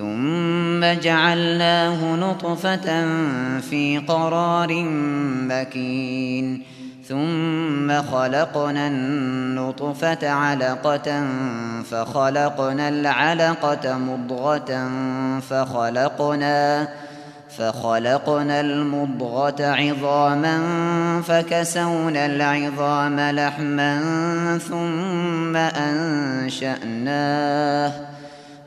ثم جعلناه نطفة في قرار مكين. ثم خلقنا النطفة علقة فخلقنا العلقة مضغة فخلقنا فخلقنا المضغة عظاما فكسونا العظام لحما ثم أنشأناه.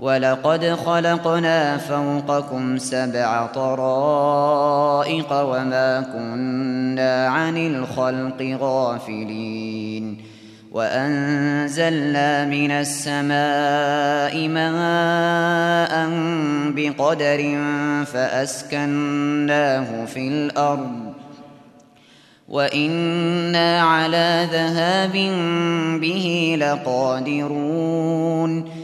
وَلَقَدْ خَلَقْنَا فَوْقَكُمْ سَبْعَ طَرَائِقَ وَمَا كُنَّا عَنِ الْخَلْقِ غَافِلِينَ وَأَنزَلْنَا مِنَ السَّمَاءِ مَاءً بِقَدَرٍ فَأَسْكَنَّاهُ فِي الْأَرْضِ وَإِنَّا عَلَى ذَهَابٍ بِهِ لَقَادِرُونَ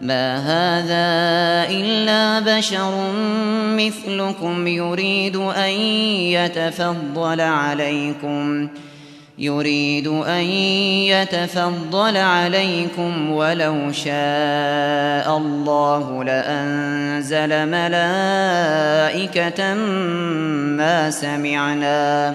ما هذا إلا بشر مثلكم يريد أن يتفضل عليكم يريد أن يتفضل عليكم ولو شاء الله لأنزل ملائكة ما سمعنا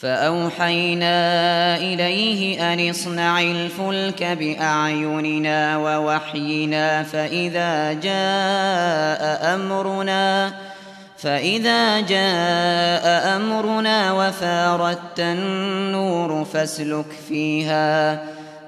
فأوحينا إليه أن اصنع الفلك بأعيننا ووحينا فإذا جاء أمرنا فإذا جاء أمرنا وفارت النور فاسلك فيها فاسلك فيها